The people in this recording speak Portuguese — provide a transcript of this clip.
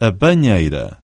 a banheira.